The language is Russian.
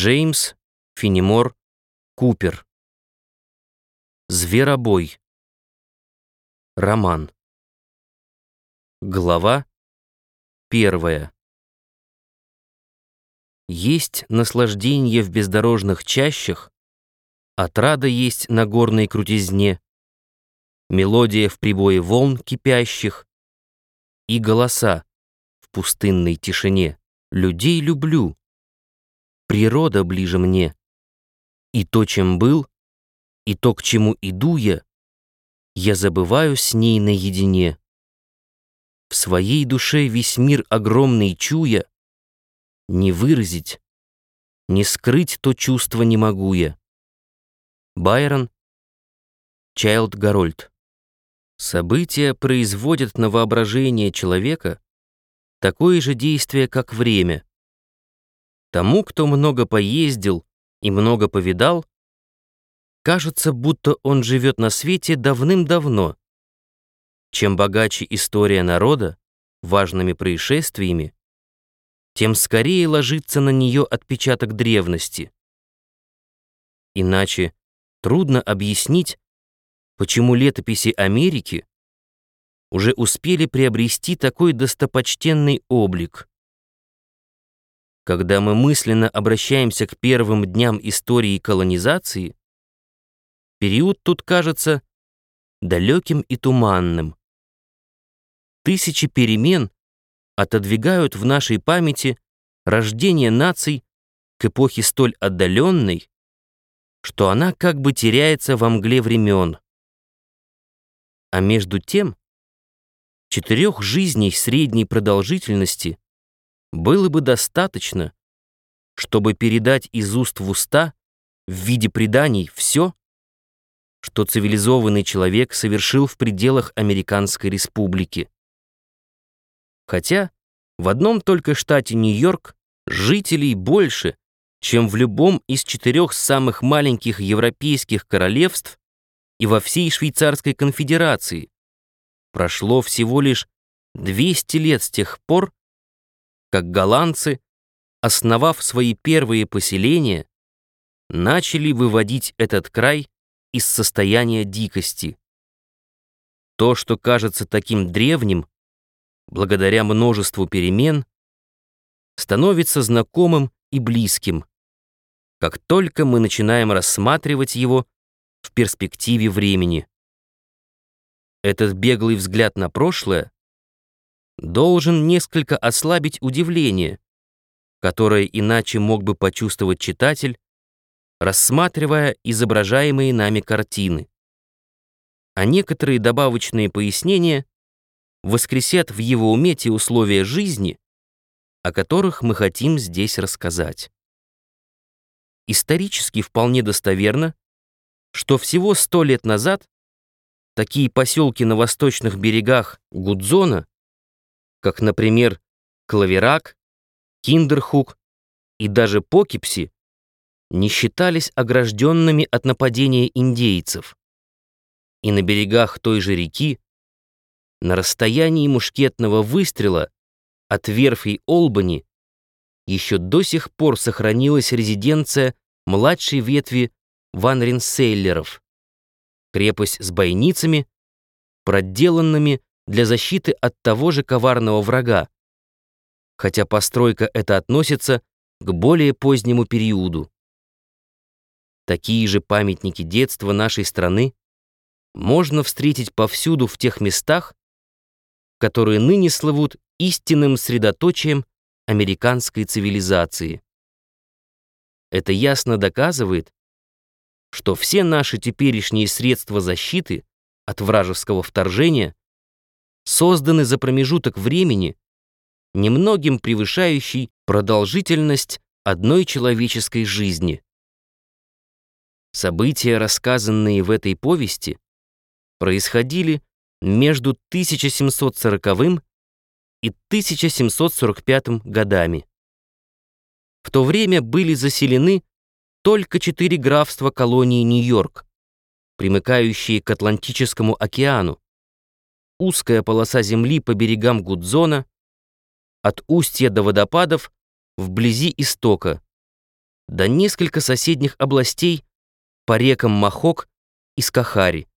Джеймс Финемор Купер. Зверобой. Роман. Глава первая. Есть наслаждение в бездорожных чащах, Отрада есть на горной крутизне, Мелодия в прибое волн кипящих И голоса в пустынной тишине. Людей люблю, природа ближе мне. И то, чем был, и то, к чему иду я, я забываю с ней наедине. В своей душе весь мир огромный чуя, не выразить, не скрыть то чувство не могу я. Байрон, Чайлд Гарольд. События производят на воображение человека такое же действие, как время. Тому, кто много поездил и много повидал, кажется, будто он живет на свете давным-давно. Чем богаче история народа важными происшествиями, тем скорее ложится на нее отпечаток древности. Иначе трудно объяснить, почему летописи Америки уже успели приобрести такой достопочтенный облик. Когда мы мысленно обращаемся к первым дням истории колонизации, период тут кажется далеким и туманным. Тысячи перемен отодвигают в нашей памяти рождение наций к эпохе столь отдаленной, что она как бы теряется во мгле времен. А между тем, четырех жизней средней продолжительности было бы достаточно, чтобы передать из уст в уста в виде преданий все, что цивилизованный человек совершил в пределах Американской Республики. Хотя в одном только штате Нью-Йорк жителей больше, чем в любом из четырех самых маленьких европейских королевств и во всей Швейцарской конфедерации. Прошло всего лишь 200 лет с тех пор, как голландцы, основав свои первые поселения, начали выводить этот край из состояния дикости. То, что кажется таким древним, благодаря множеству перемен, становится знакомым и близким, как только мы начинаем рассматривать его в перспективе времени. Этот беглый взгляд на прошлое должен несколько ослабить удивление, которое иначе мог бы почувствовать читатель, рассматривая изображаемые нами картины. А некоторые добавочные пояснения воскресят в его уме те условия жизни, о которых мы хотим здесь рассказать. Исторически вполне достоверно, что всего сто лет назад такие поселки на восточных берегах Гудзона как, например, Клаверак, Киндерхук и даже Покипси, не считались огражденными от нападения индейцев. И на берегах той же реки, на расстоянии мушкетного выстрела от верфей Олбани, еще до сих пор сохранилась резиденция младшей ветви Ванринсейлеров, крепость с бойницами, проделанными для защиты от того же коварного врага, хотя постройка эта относится к более позднему периоду. Такие же памятники детства нашей страны можно встретить повсюду в тех местах, которые ныне слывут истинным средоточием американской цивилизации. Это ясно доказывает, что все наши теперешние средства защиты от вражеского вторжения созданы за промежуток времени, немногим превышающий продолжительность одной человеческой жизни. События, рассказанные в этой повести, происходили между 1740 и 1745 годами. В то время были заселены только четыре графства колонии Нью-Йорк, примыкающие к Атлантическому океану, узкая полоса земли по берегам Гудзона, от устья до водопадов вблизи истока, да несколько соседних областей по рекам Махок и Скахари.